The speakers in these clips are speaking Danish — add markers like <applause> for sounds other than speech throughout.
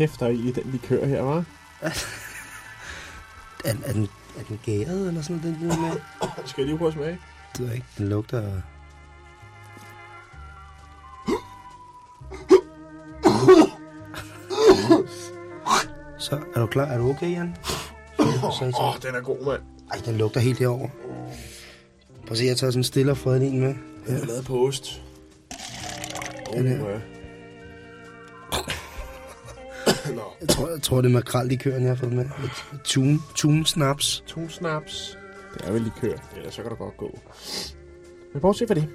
Kæft, der er i den likør her, var. <laughs> Er, er, den, er den gæret eller sådan noget, den der med? <coughs> Skal jeg lige prøve at smage? Det ved jeg ikke. Den lugter... <coughs> Så er du klar? Er du okay, Jan? Åh, oh, den er god, mand. Ej, den lugter helt herover. Prøv at se, jeg tager sådan en stille og fredelig en med. Den er lavet på ost. Den her. Jeg tror, jeg tror det er makrellikøren, jeg har fået med. Et tun, tun snaps. to snaps. Det er vel likør, ellers så kan det godt gå. Men bortset fra det.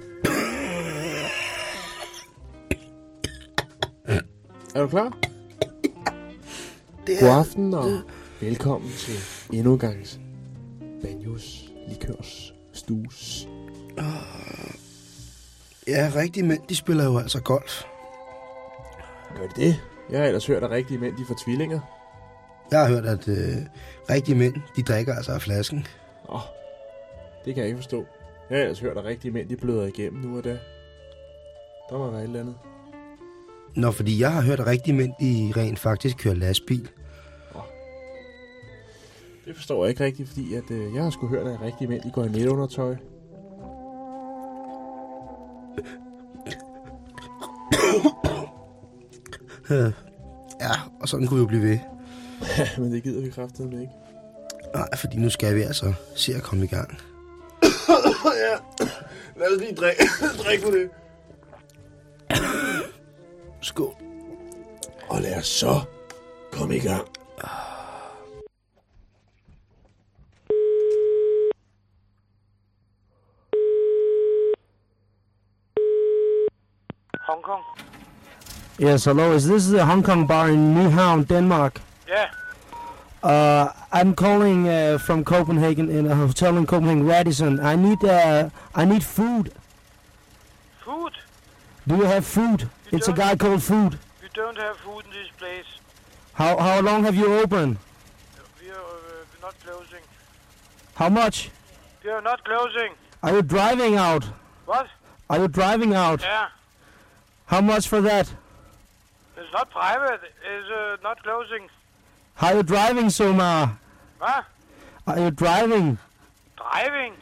Er du klar? Det God aften og velkommen til endnu en gang Banjos Likørs Stues. Ja, rigtige mænd, de spiller jo altså golf. Gør de det? Jeg har ellers hørt, at rigtige mænd de får tvillinger. Jeg har hørt, at øh, rigtige mænd, de drikker altså af flasken. Åh, oh, det kan jeg ikke forstå. Jeg har ellers hørt, at rigtige mænd de bløder igennem nu og da. Der må være et eller andet. Nå, fordi jeg har hørt, at rigtige mænd, de rent faktisk kører lastbil. Det forstår jeg ikke rigtigt, fordi at, øh, jeg har sgu hørt, at rigtige mænd de går i netundertøj. Øh, Ja, og sådan kunne vi jo blive ved. <laughs> Men det gider vi kraftedeme ikke. Nej, fordi nu skal vi altså se at komme i gang. <coughs> ja, lad os lige drikke, <coughs> drikke på det. <coughs> Skål. Og lad os så komme i gang. Hong Kong. Yes, hello. Is this the Hong Kong bar in Nyhavn, Denmark? Yeah. Uh, I'm calling uh, from Copenhagen in a hotel in Copenhagen, Radisson. I need uh, I need food. Food? Do you have food? You it's a guy called Food. We don't have food in this place. How how long have you open? We are uh, not closing. How much? We are not closing. Are you driving out? What? Are you driving out? Yeah. How much for that? It's not private. It's uh, not closing. Are you driving, Somar? What? Are you driving? Driving?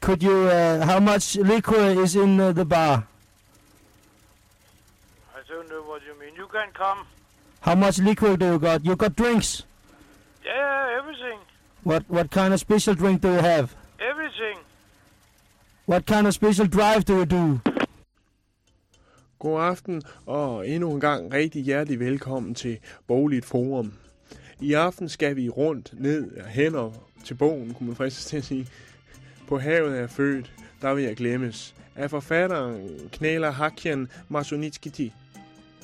Could you? Uh, how much liquor is in uh, the bar? I don't know what you mean. You can come. How much liquor do you got? You got drinks. Yeah, everything. What what kind of special drink do you have? Everything. What kind of special drive do you do? God aften, og endnu en gang rigtig hjertelig velkommen til Bogligt Forum. I aften skal vi rundt, ned og hen til bogen, kunne man fristes til at sige. På havet er født, der vil jeg glemmes, af forfatteren Knæler Hakian Masonitskiti,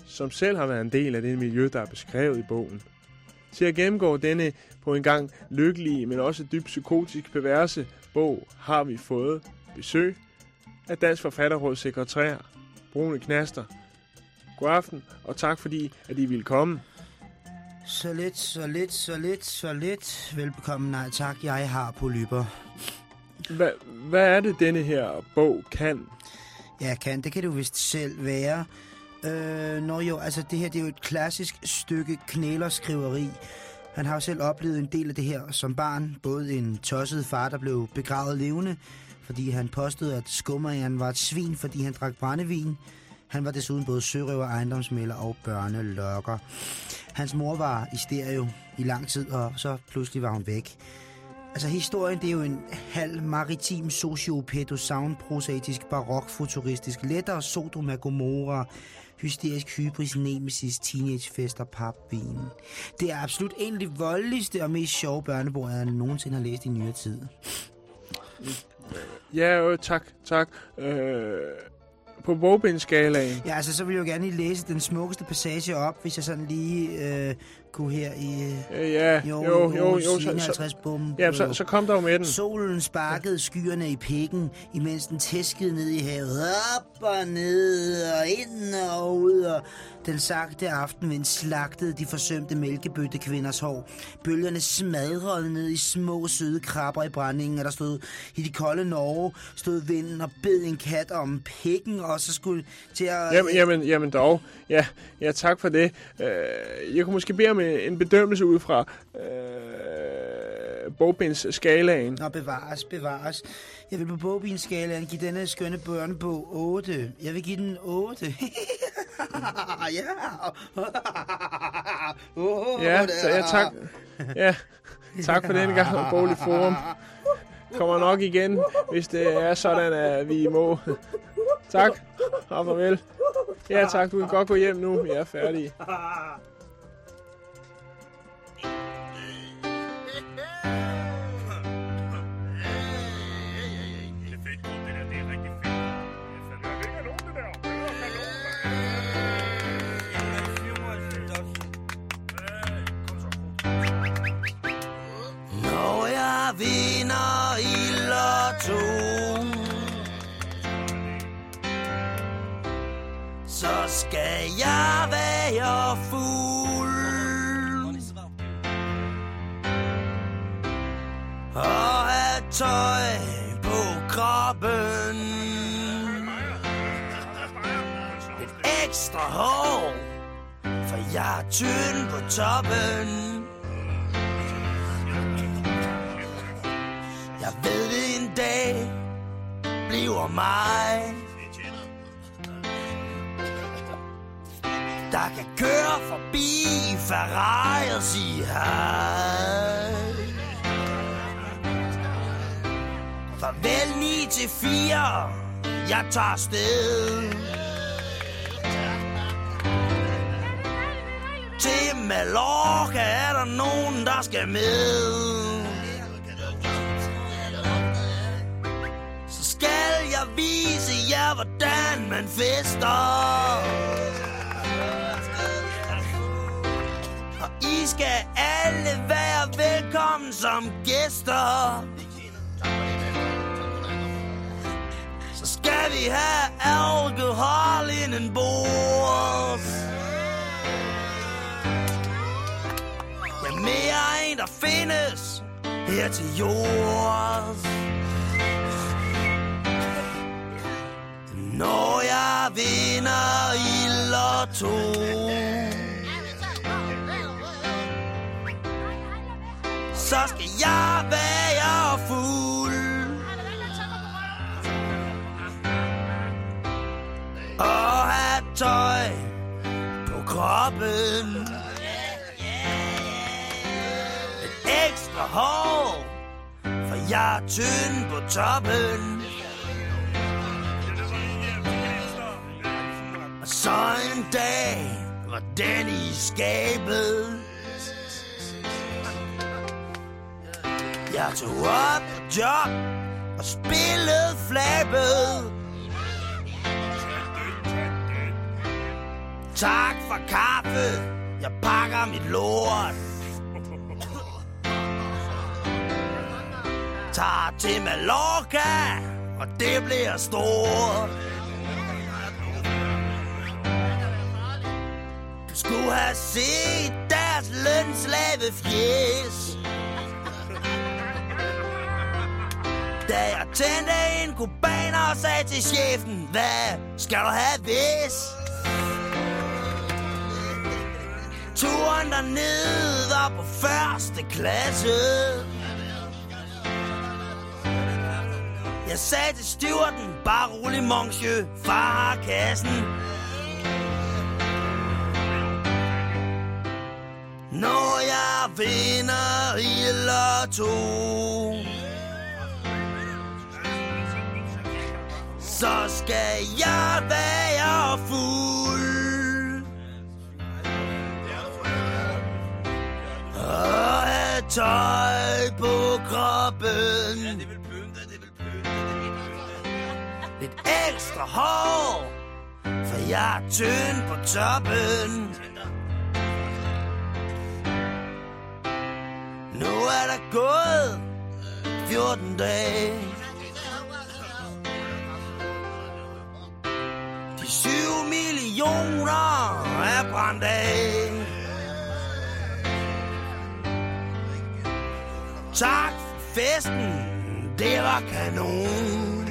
som selv har været en del af det miljø, der er beskrevet i bogen. Til at gennemgå denne på en gang lykkelige, men også dybt psykotisk perverse bog, har vi fået besøg af Dansk Forfatterråds sekretær, Brune Knaster. God aften, og tak fordi, at I ville komme. Så lidt, så lidt, så lidt, så lidt. Velbekomme, nej tak, jeg har polyper. Hva, hvad er det, denne her bog kan? Ja, kan, det kan du vist selv være. Øh, nå jo, altså det her det er jo et klassisk stykke knælerskriveri. Han har jo selv oplevet en del af det her som barn. Både en tosset far, der blev begravet levende, fordi han påstod, at skummerjern var et svin, fordi han drak brændevin. Han var desuden både sørøver, ejendomsmælder og børnelokker. Hans mor var i stereo i lang tid, og så pludselig var hun væk. Altså historien, det er jo en halv maritim sociopedosaun prosatisk barok futuristisk lettere sodomagomora, Gomorra hysterisk hybris, nemesis, teenagefester, papvin. Det er absolut en af de voldeligste og mest sjove børnebord, jeg nogensinde har læst i nyere tid. Ja, øh, tak, tak. Øh, på bogbindskalaen. Ja, altså så vil jeg jo gerne lige læse den smukkeste passage op, hvis jeg sådan lige øh, kunne her i... Øh, ja, Jo, jo, jo, jo, så, så, 51 bum. ja, så, så kom der jo med den. Solen sparkede skyerne i pikken, imens den tæskede ned i havet. Op og ned og ind og ud. Og den sagte aftenvind slagtede de forsømte mælkebøtte kvinders hår. Bølgerne smadrede ned i små søde krabber i brændingen, og der stod i de kolde Norge, stod vinden og bed en kat om pikken, og så skulle til at... Jamen, jamen, jamen dog. Ja, ja, tak for det. Øh, jeg kunne måske bede om en, en bedømmelse ud fra øh, bogbinds skalaen. Nå, bevares, bevares. Jeg vil på bogbilskalaen give denne skønne børnebog 8. Jeg vil give den 8. <laughs> ja. oh, Ja, så, ja, tak. Ja, tak for den gang, Bolig Forum. Kommer nok igen, hvis det er sådan, at vi må. Tak, og farvel. Ja, tak, du kan godt gå hjem nu. Jeg er færdig. Når vinder i lotto Så skal jeg være fuld. Og have tøj på kroppen. Lidt ekstra hår For jeg er tynd på toppen. Bliver mig. Der kan køre forbi Ferrari og sige hej Farvel 9 til 4 Jeg tager afsted. Til Mallorca er der nogen, der skal med. Jer, hvordan man fester. Og I skal alle være velkommen som gæster. Så skal vi have alkohol inden bords Ja, mere end der findes her til jords Når jeg vinder i lotto Så skal jeg være fuld. Og have tøj på kroppen. Et ekstra hår For jeg er tynd på toppen. Så en dag var den i skabet. Jeg tog op på job og spillede flabet. Tak for kaffe, jeg pakker mit lort. Tager til Mallorca, og det bliver stort. Skulle have set deres lønslave fjes. Da jeg tændte en kubaner og sagde til chefen Hvad skal du have hvis? Turen dernede var på første klasse. Jeg sagde til styrten, Bare rolig, monsieur. Far har kassen. Vinder i lotto. Så skal jeg være fuld. Og have tøj på kroppen. Lidt ekstra hår For jeg er tynd på toppen Nu er der gået 14 dage. De syv millioner er brændt af. Tak for festen, det var kanon.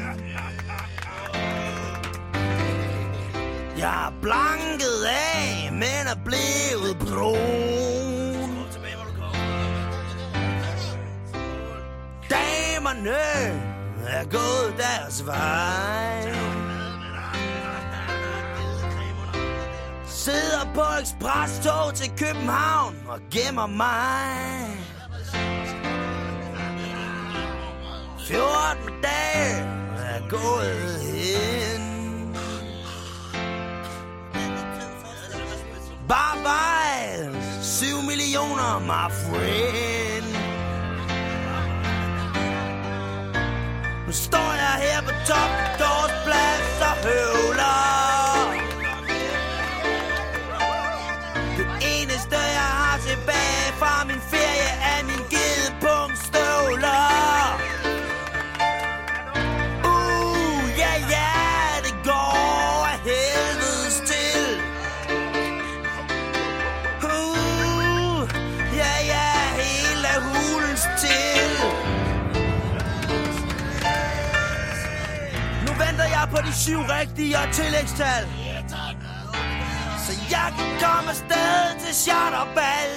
Jeg er blanket af, men er blevet brun. Damerne er gået deres vej. Sidder på ekspresstog til København og gemmer mig. 14 dage er gået hen. Bye bye, 7 millioner, my friend. Nu står jeg her venter på de syv rigtige og tillægstal. Så jeg kan komme afsted til charterbal.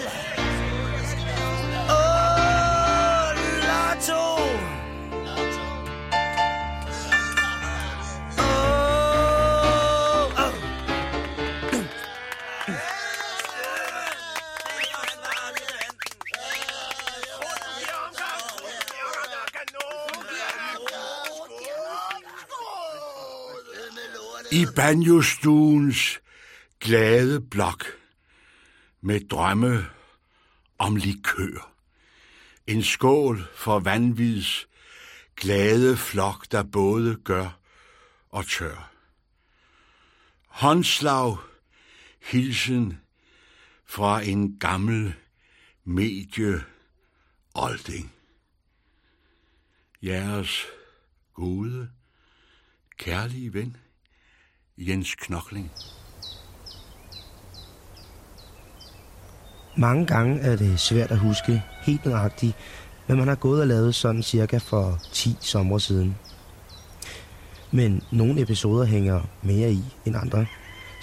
Åh, lotto. I banjostuens glade blok med drømme om likør. En skål for vanvids glade flok, der både gør og tør. Håndslag, hilsen fra en gammel medie olding. Jeres gode, kærlige ven, Jens Knokling. Mange gange er det svært at huske helt nøjagtigt, hvad man har gået og lavet sådan cirka for 10 sommer siden. Men nogle episoder hænger mere i end andre.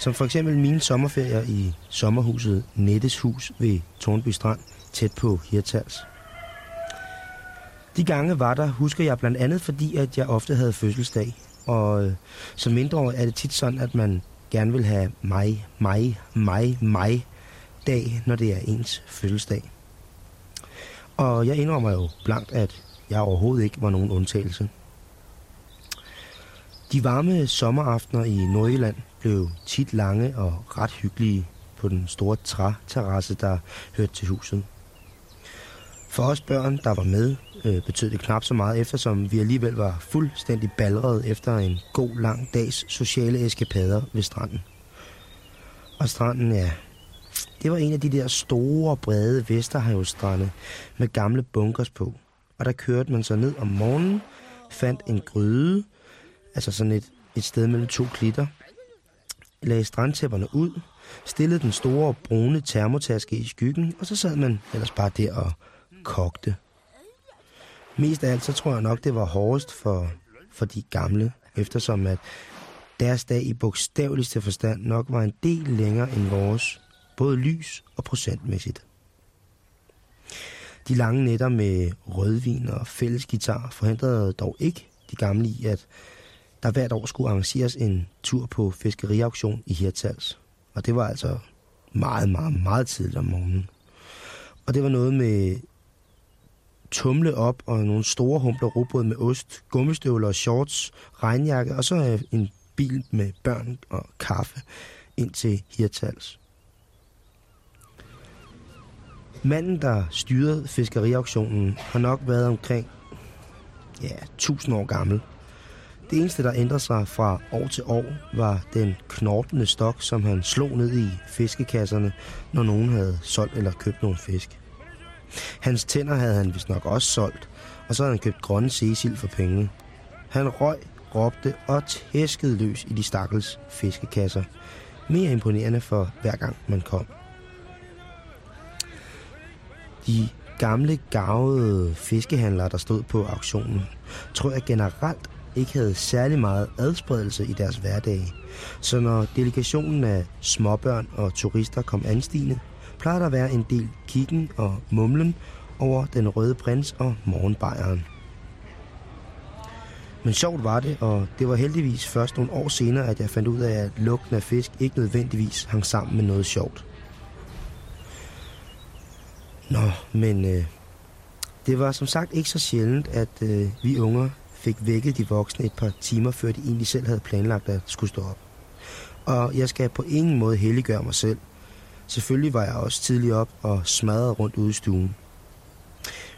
Som for eksempel mine sommerferier i sommerhuset Nettes Hus ved Tornby Strand, tæt på Hirtals. De gange var der, husker jeg blandt andet, fordi at jeg ofte havde fødselsdag. Og øh, som mindreårig er det tit sådan, at man gerne vil have mig, mig, mig, mig dag, når det er ens fødselsdag. Og jeg indrømmer jo blankt, at jeg overhovedet ikke var nogen undtagelse. De varme sommeraftener i Nordjylland blev tit lange og ret hyggelige på den store træterrasse, der hørte til huset. For os børn, der var med, øh, betød det knap så meget, eftersom vi alligevel var fuldstændig ballerede efter en god lang dags sociale eskapader ved stranden. Og stranden, ja, det var en af de der store, brede Vesterhavsstrande med gamle bunkers på. Og der kørte man så ned om morgenen, fandt en gryde, altså sådan et, et sted mellem to klitter, lagde strandtæpperne ud, stillede den store brune termotaske i skyggen, og så sad man ellers bare der og kogte. Mest af alt, så tror jeg nok, det var hårdest for, for de gamle, eftersom at deres dag i bogstaveligste forstand nok var en del længere end vores, både lys og procentmæssigt. De lange nætter med rødvin og fælles guitar forhindrede dog ikke de gamle i, at der hvert år skulle arrangeres en tur på fiskeriauktion i Hirtals. Og det var altså meget, meget, meget tidligt om morgenen. Og det var noget med tumle op og nogle store humpler robrød med ost, gummistøvler og shorts, regnjakke og så en bil med børn og kaffe ind til Hirtals. Manden, der styrede fiskeriauktionen, har nok været omkring ja, 1000 år gammel. Det eneste, der ændrede sig fra år til år, var den knortende stok, som han slog ned i fiskekasserne, når nogen havde solgt eller købt nogle fisk. Hans tænder havde han vist nok også solgt, og så havde han købt grønne cecil for penge. Han røg, råbte og tæskede løs i de stakkels fiskekasser. Mere imponerende for hver gang man kom. De gamle, gavede fiskehandlere, der stod på auktionen, tror jeg generelt ikke havde særlig meget adspredelse i deres hverdag. Så når delegationen af småbørn og turister kom anstigende, plejer der at være en del kiggen og mumlen over den røde prins og morgenbejeren. Men sjovt var det, og det var heldigvis først nogle år senere, at jeg fandt ud af, at lugten af fisk ikke nødvendigvis hang sammen med noget sjovt. Nå, men øh, det var som sagt ikke så sjældent, at øh, vi unger fik vækket de voksne et par timer, før de egentlig selv havde planlagt at skulle stå op. Og jeg skal på ingen måde helliggøre mig selv. Selvfølgelig var jeg også tidlig op og smadret rundt ude i stuen.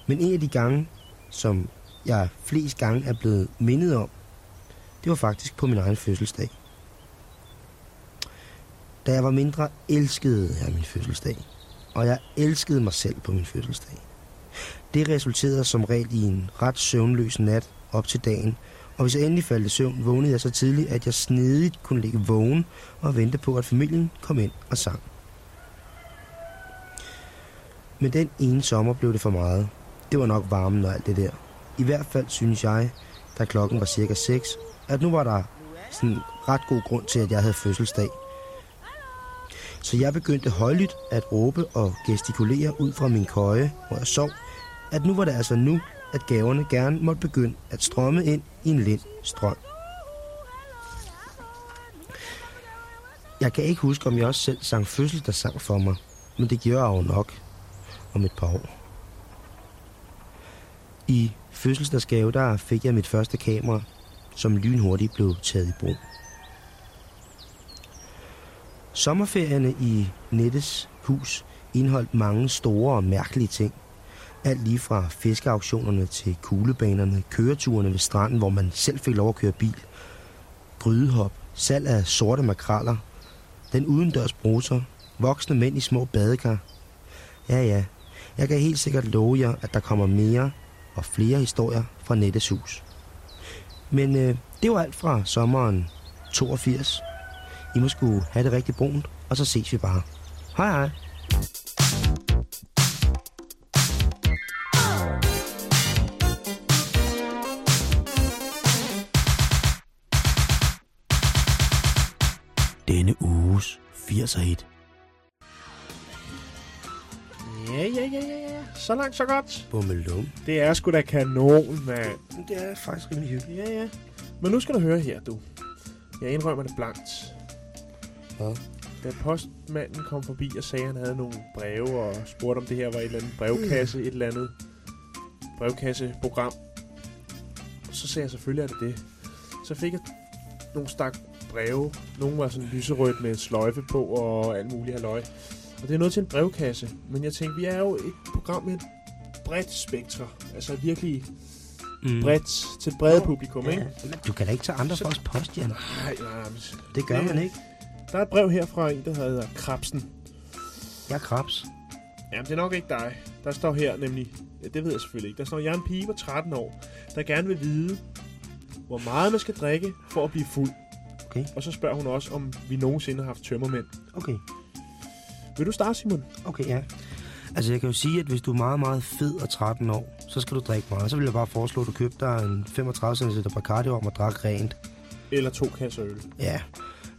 Men en af de gange, som jeg flest gange er blevet mindet om, det var faktisk på min egen fødselsdag. Da jeg var mindre, elskede jeg min fødselsdag. Og jeg elskede mig selv på min fødselsdag. Det resulterede som regel i en ret søvnløs nat op til dagen, og hvis jeg endelig faldt i søvn, vågnede jeg så tidligt, at jeg snedigt kunne ligge vågen og vente på, at familien kom ind og sang. Men den ene sommer blev det for meget. Det var nok varmen og alt det der. I hvert fald synes jeg, da klokken var cirka 6, at nu var der sådan ret god grund til, at jeg havde fødselsdag. Så jeg begyndte højlydt at råbe og gestikulere ud fra min køje, hvor jeg sov, at nu var det altså nu, at gaverne gerne måtte begynde at strømme ind i en lind strøm. Jeg kan ikke huske, om jeg også selv sang fødselsdagssang for mig, men det gjorde jeg jo nok om et par år. I fødselsdagsgave, der fik jeg mit første kamera, som lynhurtigt blev taget i brug. Sommerferierne i Nettes hus indeholdt mange store og mærkelige ting. Alt lige fra fiskeauktionerne til kuglebanerne, køreturene ved stranden, hvor man selv fik lov at køre bil, grydehop, salg af sorte makraller, den udendørs bruser, voksne mænd i små badekar. Ja, ja, jeg kan helt sikkert love jer, at der kommer mere og flere historier fra Nettes hus. Men øh, det var alt fra sommeren 82. I må skulle have det rigtig brunt, og så ses vi bare. Hej hej. Denne uges 80'er hit. Så langt, så godt. Bummelum. Det er sgu da kanon, mand. Det er faktisk rimelig hyggeligt. Ja, ja. Men nu skal du høre her, du. Jeg indrømmer det blankt. Hvad? Da postmanden kom forbi og sagde, at han havde nogle breve og spurgte, om det her var et eller andet brevkasse, et eller andet brevkasseprogram. Så sagde jeg selvfølgelig, at det det. Så fik jeg nogle stak breve. Nogle var sådan lyserødt med sløjfe på og alt muligt halløj. Og det er noget til en brevkasse. Men jeg tænkte, vi er jo et program med et bredt spektre. Altså virkelig Mm. bredt til et brede publikum, ikke? Ja, men du kan da ikke tage andre folks post, Jan. Nej, nej, men Det gør man ikke. Der er et brev her fra en, der hedder Krabsen. Jeg er krabs. Jamen, det er nok ikke dig. Der står her nemlig, ja, det ved jeg selvfølgelig ikke, der står, jeg er en pige på 13 år, der gerne vil vide, hvor meget man skal drikke for at blive fuld. Okay. Og så spørger hun også, om vi nogensinde har haft tømmermænd. Okay. Vil du starte, Simon? Okay, ja. Altså, jeg kan jo sige, at hvis du er meget, meget fed og 13 år, så skal du drikke meget. Så vil jeg bare foreslå, at du køber dig en 35 cm Bacardi om og drak rent. Eller to kasser øl. Ja.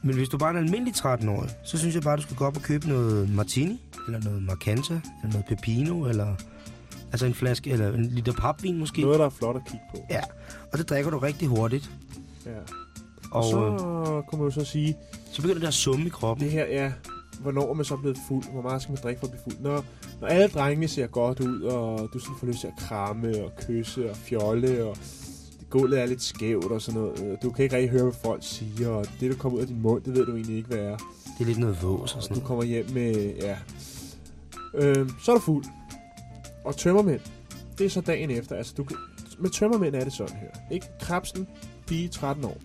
Men hvis du bare er en almindelig 13-årig, så synes jeg bare, du skal gå op og købe noget martini, eller noget marcanta, eller noget pepino, eller altså en flaske, eller en liter papvin måske. Noget, der er flot at kigge på. Ja, og det drikker du rigtig hurtigt. Ja. Og, Og så øh, kunne man jo så sige, så begynder det at summe i kroppen. det her er, hvornår er man så blevet fuld? Hvor meget skal man drikke for at blive fuld? Når, når alle drengene ser godt ud, og du sådan får lyst til at kramme og kysse og fjolle, og gulvet er lidt skævt og sådan noget. Du kan ikke rigtig høre, hvad folk siger, og det, der kommer ud af din mund, det ved du egentlig ikke, hvad er. Det er lidt noget vås og sådan Du kommer hjem med, ja. Øhm, så er du fuld. Og tømmermænd, det er så dagen efter. Altså, du, kan- med tømmermænd er det sådan her. Ikke? Krabsen, pige 13 år.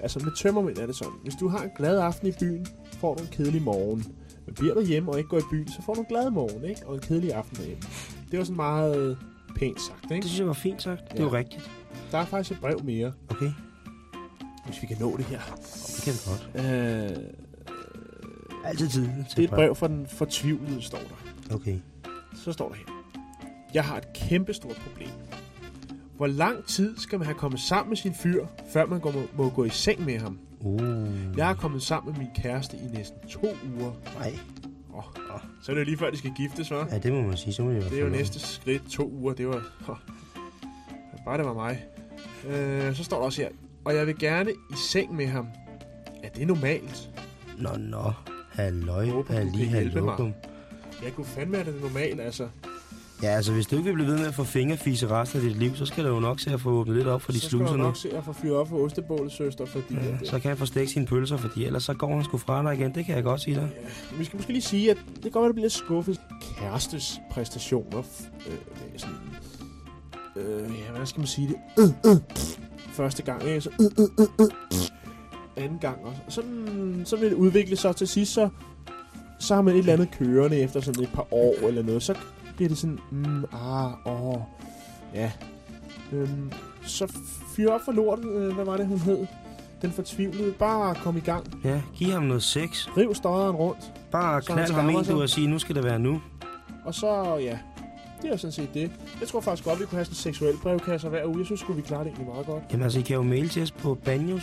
Altså, med tømmermænd er det sådan. Hvis du har en glad aften i byen, får du en kedelig morgen. Bliver du hjemme og ikke går i byen, så får du en glad morgen, ikke? Og en kedelig aften derhjemme. Det var sådan meget pænt sagt, Det ikke? synes jeg var fint sagt. Det er jo Ja. rigtigt. Der er faktisk et brev mere, Okay, hvis vi kan nå det her. det kan vi godt. Øh, Altid tid. det er et brev fra den fortvivlede, står der. Okay. Så står der her. Jeg har et kæmpestort problem. Hvor lang tid skal man have kommet sammen med sin fyr, før man går, må gå i seng med ham? Uh. Jeg har kommet sammen med min kæreste i næsten to uger. Nej. Oh, oh. Så er det jo lige før, de skal giftes, hva'? Ja, det må man sige. Så må det, Det er jo næste skridt. To uger, det var... Oh. Bare det var mig. Øh, så står der også her. Og jeg vil gerne i seng med ham. Er det normalt? Nå, nå. Halløj, Håber, du halli, kan hjælpe mig. Jeg kunne fandme, at det er normalt, altså. Ja, altså hvis du ikke vil blive ved med at få fingerfise resten af dit liv, så skal du jo nok se at få åbnet lidt op for de så skal sluser du nu. nok se at få fyret op for ostebålet, søster, fordi... Ja, at, så kan han få stegt sine pølser, fordi ellers så går han sgu fra dig igen. Det kan jeg godt sige dig. øh, vi skal måske lige sige, at det kan godt være, at det bliver skuffet. Kærestes præstationer. Øh, det sådan... Øh, ja, hvordan skal man sige det? Øh, øh. Første gang, ikke? Så øh, øh, øh, øh. Anden gang også. Og sådan, så vil det udvikle sig til sidst, så, så har man et eller andet kørende efter sådan et par år eller noget. Så bliver det sådan, mm, ah, åh, ja. Øhm, så fyr op for lortet, øh, hvad var det, hun hed? Den fortvivlede. Bare kom i gang. Ja, giv ham noget sex. Riv støderen rundt. Bare knald ham sig. du og sige, nu skal det være nu. Og så, ja, det er sådan set det. Jeg tror faktisk godt, vi kunne have sådan en seksuel brevkasse hver uge. Jeg synes skulle vi klare det egentlig meget godt. Jamen altså, I kan jo maile til os på banjo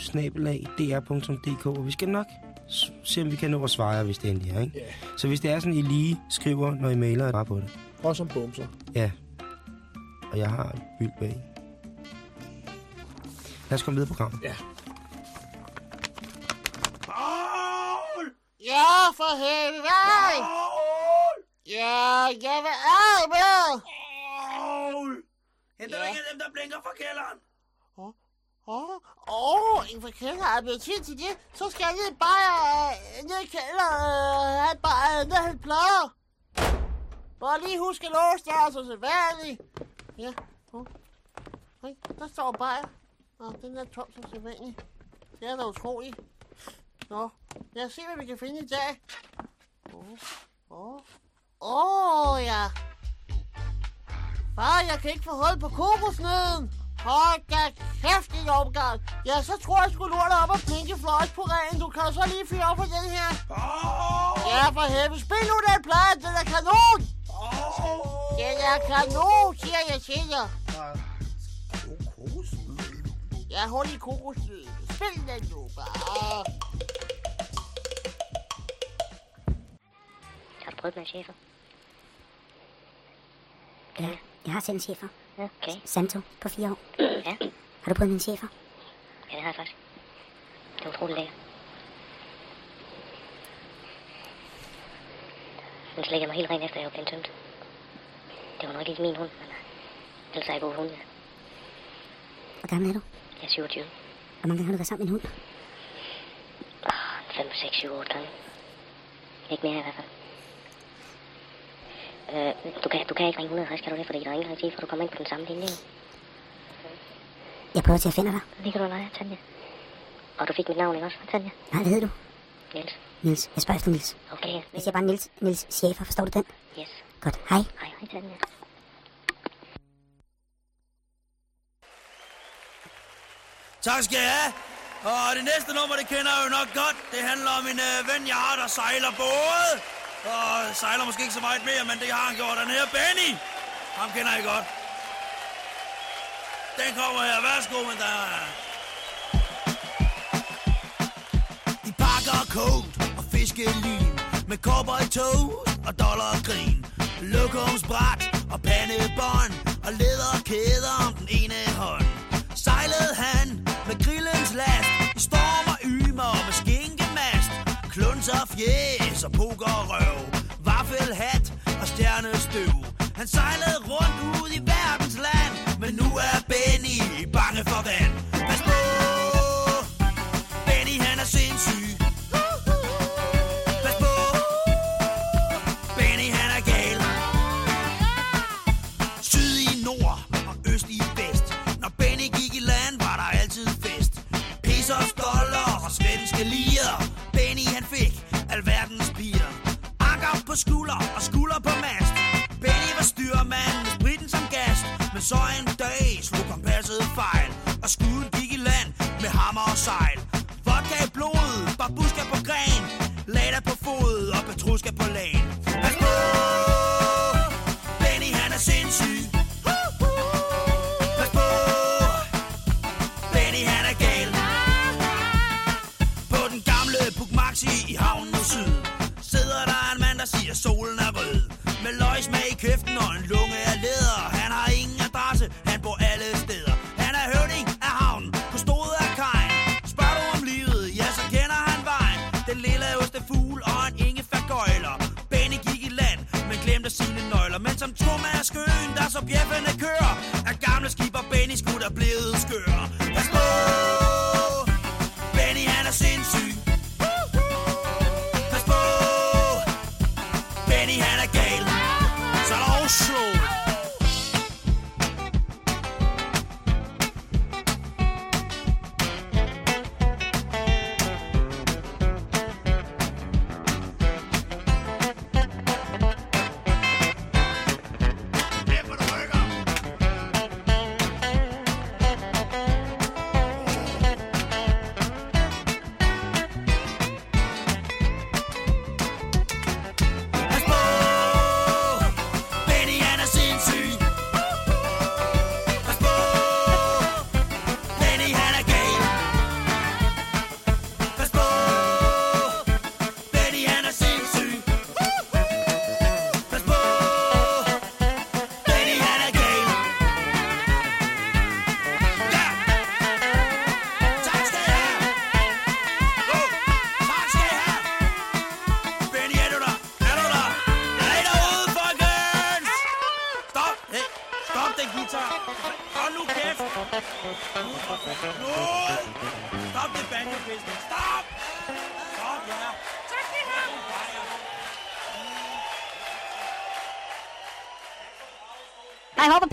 og vi skal nok se, om vi kan nå at svare, jer, hvis det endelig er, ikke? Ja. Så hvis det er sådan, I lige skriver, når I mailer, bare på det. Også om bumser. Ja. Og jeg har et byld bag. Lad os komme videre på programmet. Ja, for helvede! Ja, jeg vil af med! Henter du ikke dem, der blinker fra kælderen? Åh, oh, oh, en forkælder er blevet til det. Så skal jeg øh, øh, bare øh, ned i kælderen. Øh, han bare ned han plader. Bare lige huske at låse der, så sædvanligt. Ja, oh. Hey, der står bare. Nå, den er tom som sædvanligt. Det er da utroligt. Nå, lad os se, hvad vi kan finde i dag. Åh, oh. åh, oh. oh, ja. Far, jeg kan ikke få hold på kokosnøden. Hold da kæft, din omgang. Ja, så tror jeg sgu lortet op og pinke fløjs på regen. Du kan så lige fyre op på den her. Ja, for helvede. Spil nu den plade. Den er kanon. Den er kanon, siger jeg til jer. Ja, hold i kokosnøden. Spil den nu bare. Har du prøvet med chefer? Ja, jeg har en chefer. Okay. Santo på fire år. Ja, Har du prøvet min chefer? ja det har jeg faktisk. Det er utroligt lækkert. Den slikker mig helt rent efter, jeg var blevet tømt. Det var nok ikke min hund, men øh, ellers er jeg god hund, ja. Hvor gammel er du? Jeg er 27. Hvor mange gange har du været sammen med en hund? Ah, 5, 6, 7, 8 gange. Ikke mere i hvert fald. Øh, du, kan, du kan ikke ringe 160, kan du det? Fordi der er ingen garanti, for du kommer ind på den samme linje. Jeg prøver til at finde dig. Det kan du lege, Tanja. Og du fik mit navn, ikke også, Tanja? Nej, hvad hedder du? Niels. Niels. Jeg spørger efter Niels. Okay, Jeg siger bare Niels, Niels chefer. Forstår du den? yes. Godt. Hej. Hej, hej, Tanja. Tak skal jeg have. Og det næste nummer, det kender jeg jo nok godt. Det handler om en øh, ven, jeg har, der sejler både. Og sejler måske ikke så meget mere, men det har han gjort. Den her Benny. Ham kender jeg godt. Den kommer her. Værsgo, men der De pakker coat og fiskelin med cowboy tog og dollar og grin. Lokumsbræt og pandebånd og læderkæder om den ene hånd. Sejlede han med grillens last i storm og ymer med. Klunser fjes og poker røv. Vaffelhat og stjernestøv. Han sejlede rundt ud i verdens land, men nu er Benny fik og skulder på mast. Benny var styrmand med spritten som gas Men så en dag slog kompasset fejl. Og skuden gik i land med hammer og sejl. Vodka i blodet, babuska på gren. Lada på fod og patruska på lagen. Pas på, Benny han er sindssyg. Er blevet skør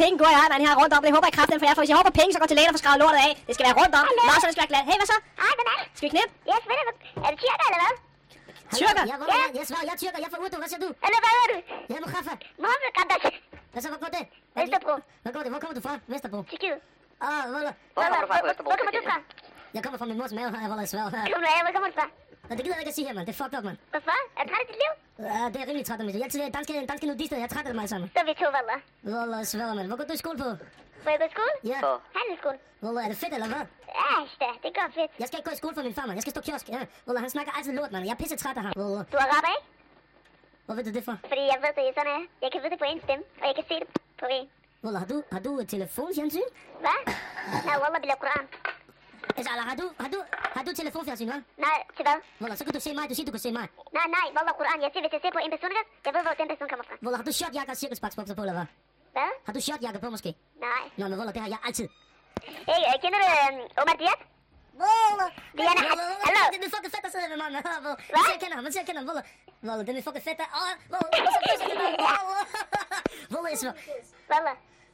penge går jeg mand, her rundt om. Det håber jeg kraften for jer, for hvis jeg håber penge, så går til lægen og får skrevet lortet af. Det skal være rundt om. Nå, så det skal være glat. Hey, hvad så? Hej, er det? Skal vi knip? Ja, selvfølgelig. Er det tyrker, eller hvad? Tyrker? Ja, hvor, ja. jeg svarer, jeg er tyrker, jeg er fra Urdu, hvad siger du? Eller hvad er du? Jeg er Mukhaffa. Mohammed Kandas. Altså, hvor går det? Vesterbro. Hvor går det? Hvor kommer du fra? Vesterbro. Tyrkiet. Ah, hvor, Hvor kommer du fra, Vesterbro? Hvor kommer du fra? Jeg kommer fra min mors mave, jeg var i svær. Kom nu hvor kommer du fra? Nå, det gider jeg ikke at sige her, mand. Det er fucked up, mand. Hvorfor? Er du træt af dit liv? Ja, det er rimelig træt af mig. Jeg er danske, danske nudister, jeg er træt af dem alle sammen. Så er vi to, Wallah. Wallah, svær, mand. Hvor går du i skole på? Får jeg gå i skole? Ja. Handelsskole. Wallah, er det fedt, eller hvad? Ja, da, det går fedt. Jeg skal ikke gå i skole for min far, mand. Jeg skal stå kiosk. Ja. Wallah, han snakker altid lort, mand. Jeg er pisse træt af ham. Wallah. Du er araber, ikke? Hvor ved du det fra? Fordi jeg ved, det er sådan, at jeg kan vide det på en stemme, og jeg kan se det på en. Wallah, har du, har du et telefonfjernsyn? Hvad? Nej, Wallah, vil jeg Koran. Du, har du, har du telefonfjernsyn, hva'? Nej, til hvad? Wallah, så kan du se mig. Du siger, du kan se mig. Nej, nej, Wallah, Koran. Jeg siger, hvis jeg ser på en person, jeg ved, hvor den person kommer fra. Wallah, har du shortjakke og cirkusbaksbukser på, eller hvad? Hvad? Har du shortjakke på, måske? Nej. Nå, men Wallah, det har jeg altid. Hey, kender du øh, Omar Diat? Wallah. Diana, hallo? Det er fucking fedt at sidde med mig, man. Wallah, Man ser, jeg kender ham. Man ser, jeg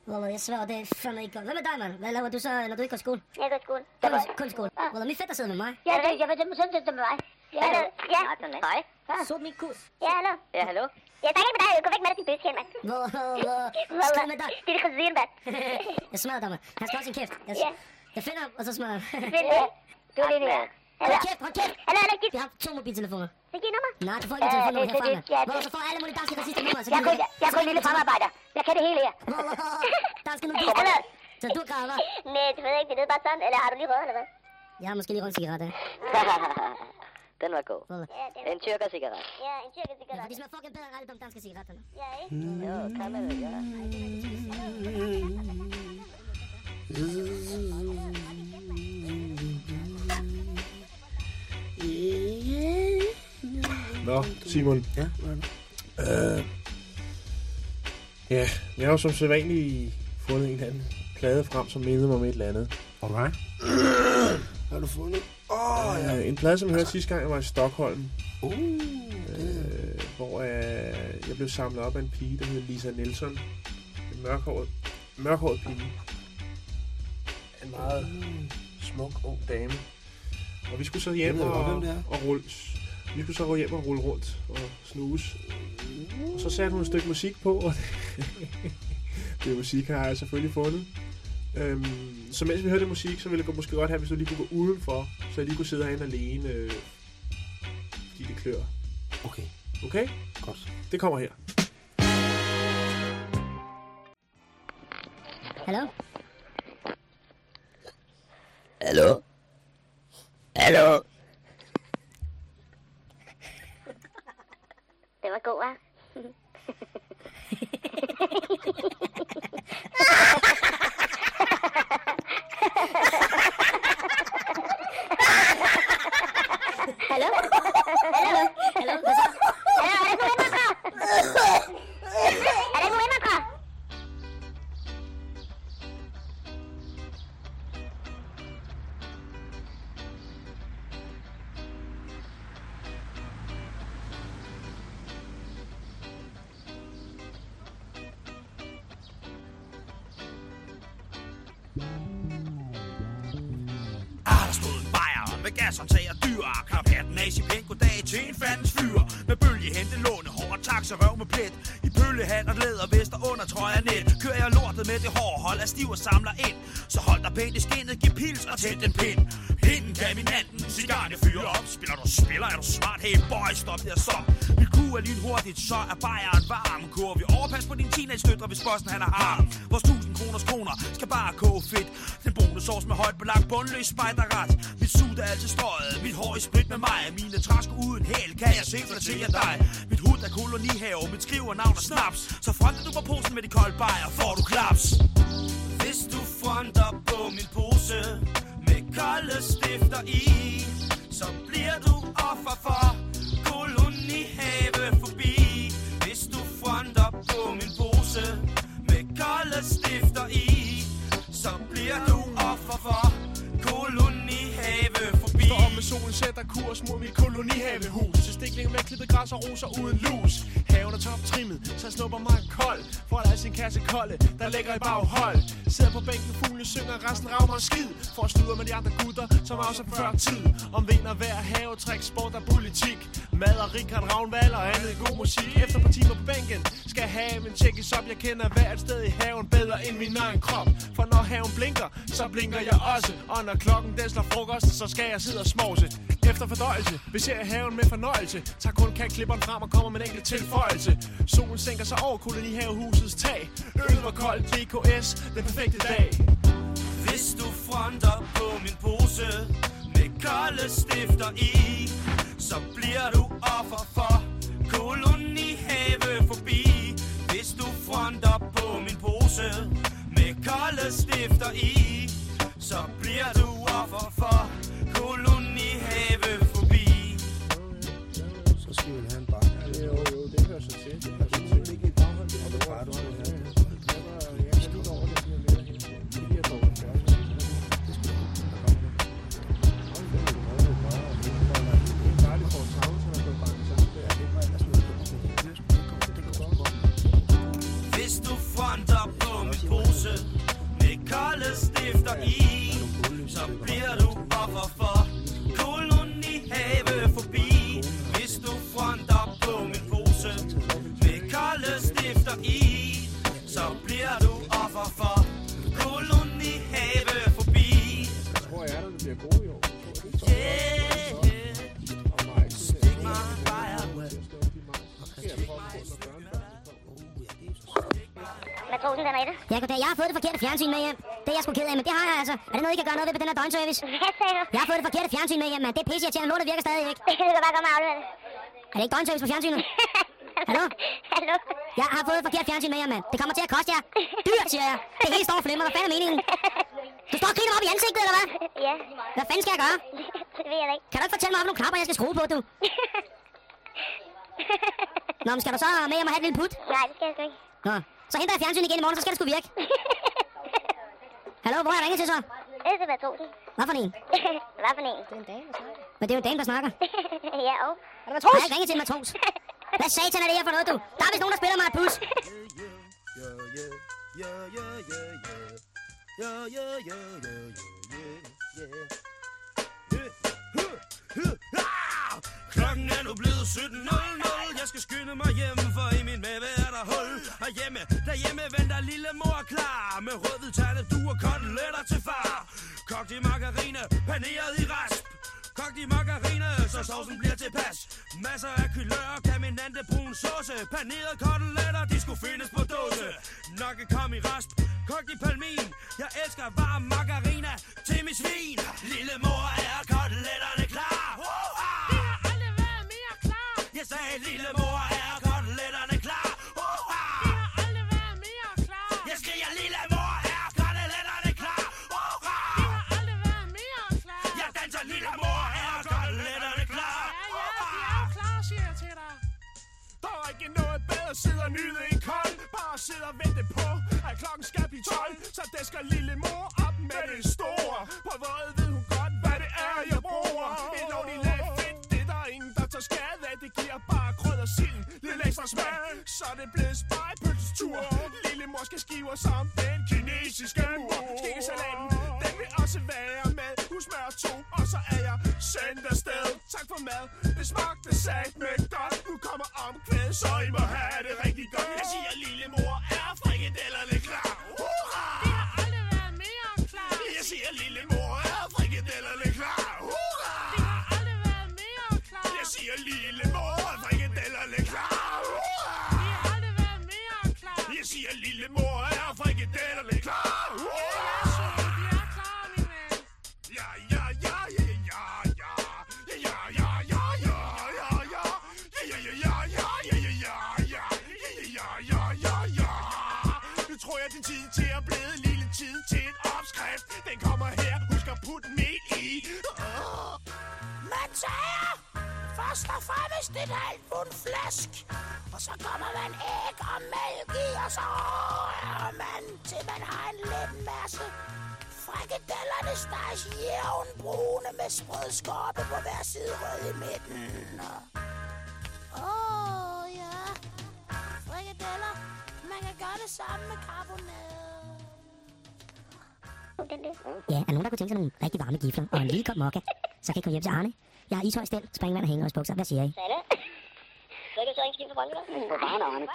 ham. Det er Åh, Wallah, jeg så kysser den der. Wallah. Wallah, jeg svær. Wallah. Wallah, jeg svær, det er fandme ikke godt. Hvad med dig, mand? Hvad laver du så, når du ikke går i skole? Jeg går i skole. Kun, kun skole. Wallah, mit fedt at sidde med mig. Jeg ved, jeg ved, Jeg er. Jeg. Jeg, jeg jeg er. Hold kæft, hold kæft. Hallo, hallo, giv. Jeg har to mobiltelefoner. Så giv nummer. Nej, du får ikke Ja, telefonnummer er herfra, mand. Det- så får alle mulige danske racister nummer. så Jeg er giver kun, jeg- jeg er kun lille jeg fremarbejder. Jeg kan det hele her. Danske nudister. Hallo. Så du graver. Nej, det ved jeg ikke. Det er bare sådan. Eller har du lige røget, eller hvad? Jeg har måske lige rundt cigaret, ja. Den var god. Ja, det En tyrker-cigaret. Ja, en tyrker cigaret. Ja, de smager fucking bedre alle de danske cigaretter. Ja, ikke? Jo, kan man det, ja. Nå, Simon. Ja, hvad er det? Øh, ja, jeg har jo som sædvanligt fundet en eller anden plade frem, som mindede mig om et eller andet. Alright. Hvad har du fundet? Åh, oh, ja. Øh, en plade, som jeg hørte sidste gang, jeg var i Stockholm. Uh, Øh, hvor øh, jeg blev samlet op af en pige, der hedder Lisa Nielsen. En mørkhåret, mørkhåret pige. En meget smuk, ung dame. Og vi skulle så hjem og, godt, det og rulle, Vi skulle så gå hjem og rulle rundt og snuse. Og så satte hun et stykke musik på, og <laughs> det musik har jeg selvfølgelig fundet. Øhm, så mens vi hørte musik, så ville jeg måske godt have, hvis du lige kunne gå udenfor, så jeg lige kunne sidde herinde alene, øh, fordi det klør. Okay. Okay? Godt. Det kommer her. Hallo? Hallo? Hallo? Med gashåndtag og dyr. Ah, knap hatten af sin pæn goddag til en fandens fyr. Med bølge hente låne, hår taxa røv med plet. I pøllehand og læder vest og under trøjer net. Kører jeg lortet med det hår, hold af stiv og samler ind. Så hold dig pænt i skinnet, giv pils og tænd en pind. Pinden kaminanten, cigaren fyrer op. Spiller du spiller, er du smart, hey boy, stop der så. Vi ku lige hurtigt, så er bajeren varm. Kur vi overpas på din teenage-døtre, hvis bossen han er arm. Vores tusind kroners kroner. Skal bare koge fedt. Den brune sovs med højt belagt bundløs spejderret. Mit sud er altid strøget, mit hår i sprit med mig. Mine træsko uden hæl, kan jeg se flattere dig. Mit hud er kolonihave, mit skriver navn og snaps. Så fronter du på posen med de kolde bajer, får du klaps. Hvis du fronter på min pose Med kolde stifter i Så bliver du offer for kolonihave forbi. Hvis du fronter på min pose stifter i Så bliver du solen, sætter kurs mod mit kolonihavehus. Til stikling med klippet græs og roser uden lus. Haven er toptrimmet, så snupper mig kold. For at have sin kasse kolde, der ligger i baghold. Sidder på bænken, fuglene synger, resten rager mig skid. For at slude med de andre gutter, som også er før tid. Om vinder hver have, havetræk, sport og politik. Mad og Richard Ravnvald og andet god musik. Efter par timer på bænken, skal haven tjekkes op. Jeg kender hvert sted i haven bedre end min egen krop. For når haven blinker, så blinker jeg også. Og når klokken den slår frokost, så skal jeg sidde og smovse Efter fordøjelse, Vi ser haven med fornøjelse. Tager kun klipperen frem og kommer med en enkelt tilføjelse. Solen sænker sig over kolonihavehusets tag. Øl var koldt, DKS, den perfekte dag. Hvis du fronter på min pose Med kolde stifter i Så bliver du offer for kolonihave forbi. Hvis du fronter på min pose Med kolde stifter i Så bliver du offer for koloni stifter i Så bliver du offer for kolonihave forbi Hvis du fronter på min pose Med kolde stifter i Så bliver du offer for kolonihave forbi Hvor er det, det bliver gode i år? Yeah, yeah. Stik mig en bajer Matrosen, den er det. Ja, goddag. Jeg har fået det forkerte fjernsyn med hjem. Det er jeg sgu ked af, men det har jeg altså. Er det noget, I kan gøre noget ved på den her døgnservice? Hvad sagde du? Jeg har fået det forkerte fjernsyn med hjem, mand. Det er pisse irriterende. Lortet virker stadig ikke. <laughs> Du kan bare komme og aflevere det. Er det ikke døgnservice på fjernsynet? <laughs> Hallo? Hallo? Jeg har fået et forkert fjernsyn med hjem, mand. Det kommer til at koste jer. Dyrt, siger jeg. Det hele står og flimmer. Hvad fanden er meningen? <laughs> Du står og griner op i ansigtet, eller hvad? Ja, Hvad fanden skal jeg gøre? det ved jeg ikke. Kan du ikke fortælle mig, hvilke knapper jeg skal skrue på, du? Nå, men skal du så med hjem og have et lille put? Nej, det skal jeg sgu ikke. Nå, så henter jeg fjernsyn igen i morgen, så skal det sgu virke. Hallo, hvor har jeg ringet til så? Det er til matrosen. Hvad for en? Hvad for en? Det er en dame, der snakker. Men det er jo en dame, der snakker. ja, og? Er det matros? Jeg har ikke ringet til en matros. Hvad satan er det her for noget, du? Der er vist nogen, der spiller mig et pus. Klokken er nu blevet 17.00 Jeg skal skynde mig hjem, for i min mave er der hul. Og hjemme, derhjemme venter lille mor klar. Med rødhvid tærte, du og koteletter til far. Kogt i margarine, paneret i rasp. Kogt i margarine, så sovsen bliver tilpas. Masser af kulør, kaminante brun sauce. Paneret koteletter, de skulle findes på dåse. Nokke kom i rasp, kogt i palmin. Jeg elsker varm margarine til min svin. Lille mor er koteletterne klar sagde, lille mor er koteletterne klar Hurra! Det har aldrig været mere klar. Jeg skriger, lille mor er koteletterne klar Hurra! Det har aldrig været mere klar. Jeg danser, lille mor er koteletterne klar Ja, ja, de er klar, siger jeg til dig. Der er ikke noget bedre at sidde og nyde en kold Bare sidde og vente på, at klokken skal blive 12 Så det skal lille mor op med det store På våget og sild, lidt ekstra smag. Så er det blevet spejepølstur Lille mor skal skive som den kinesiske mur. Skikkesalaten, den vil også være med. Husmør to, og så er jeg sendt afsted. Tak for mad, det smagte sat med godt. Nu kommer omkvædet, så I må have det rigtig godt. Sager. først og fremmest et halvt pund flæsk, og så kommer man æg og mælk i, og så rører man, til man har en lidt masse. Frikadellerne steges jævn brune med sprød skorpe på hver side rød i midten. Åh, oh, ja. Frikadeller. Man kan gøre det samme med karbonade. Ja, er nogen, der kunne tænke sig nogle rigtig varme gifler og en lille kop mokka, så kan I komme hjem til Arne. Jeg har ishøj stel, springvand og hængeårsbukser. Hvad siger I? Så kan du så ikke skifte Brøndby, På varne, Arne.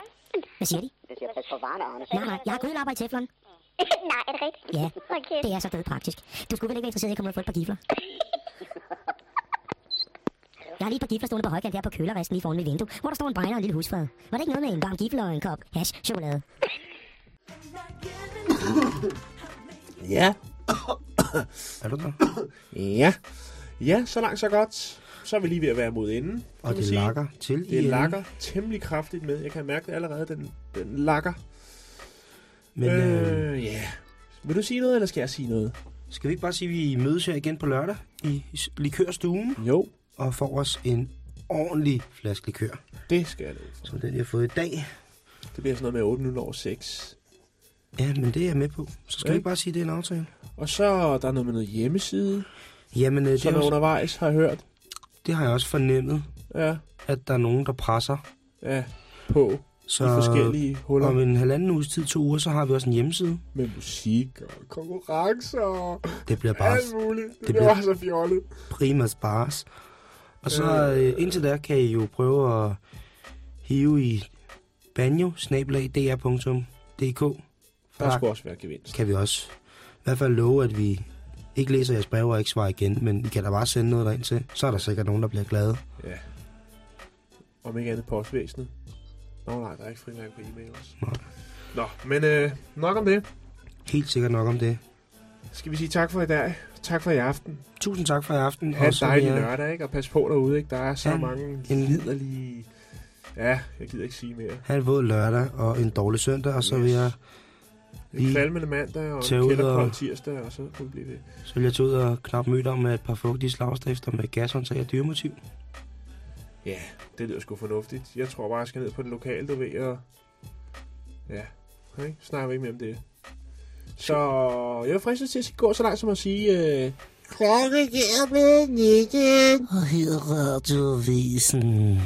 Hvad siger de? Det siger pas på varne, Arne. Nej, nej, jeg har grydelapper i teflon. <laughs> Nej, er det rigtigt? Ja, Okay. det er så død praktisk. Du skulle vel ikke være interesseret i at komme ud og få et par gifler? <laughs> Jeg har lige et par gifler stående på højkant der på kølerresten lige foran mit vindue, hvor der står en brænder og en lille husfred. Var det ikke noget med en varm gifler og en kop hash chokolade? Ja. Er du der? Ja. Ja, så langt så godt. Så er vi lige ved at være mod enden. Og det sige. lakker til Det enden. lakker temmelig kraftigt med. Jeg kan mærke det allerede, den, den lakker. Men øh, øh, ja. Vil du sige noget, eller skal jeg sige noget? skal vi ikke bare sige, at vi mødes her igen på lørdag i likørstuen? Jo. Og får os en ordentlig flaske likør, Det skal jeg love som den, jeg har fået i dag. Det bliver sådan noget med 8 minutter over 6. Ja, men det er jeg med på. Så skal Ja. vi ikke bare sige, at det er en aftale? Og så er der noget med noget hjemmeside, Jamen, øh, det, som er er også, undervejs, har jeg hørt. det har jeg også fornemmet, Ja, at der er nogen, der presser. ja, på Så de forskellige huller. om en halvanden uges tid, to uger, så har vi også en hjemmeside. Med musik og konkurrencer og Det bliver bare alt muligt. Det, det bliver så fjollet. primas bars. Og så øh, indtil der kan I jo prøve at hive i banjo dr.dk. Der skulle også være gevinst. kan vi også i hvert fald love, at vi ikke læser jeres breve og ikke svarer igen, men I kan da bare sende noget derind til. Så er der sikkert nogen, der bliver glade. Ja. Om ikke andet postvæsenet. Nå nej, der er ikke frimærke på e-mail også. Nej. Nå, men øh, nok om det. Helt sikkert nok om det. Skal vi sige tak for i dag. Tak for i aften. Tusind tak for i aften. Ha' en dejlig jeg- lørdag, ikke? Og pas på derude, ikke? Der er så Ja, mange en- liderlige... Ja, jeg gider ikke sige mere. Ha' en våd lørdag og en dårlig søndag, og så vil jeg, En kvalmende mandag og en ud kælderkold og- tirsdag, og så kunne det blive ved. så vil jeg tage ud og knappe møder med et par fugtige slagstifter med gashåndtag og dyremotiv. Ja, det lyder sgu fornuftigt. Jeg tror bare, jeg skal ned på den lokale, du ved, og... Ja, okay. snakker vi ikke mere om det. Så jeg er fristet til at gå så langt som at sige... Øh, Klokken er blevet 19. Og her er radiovisen.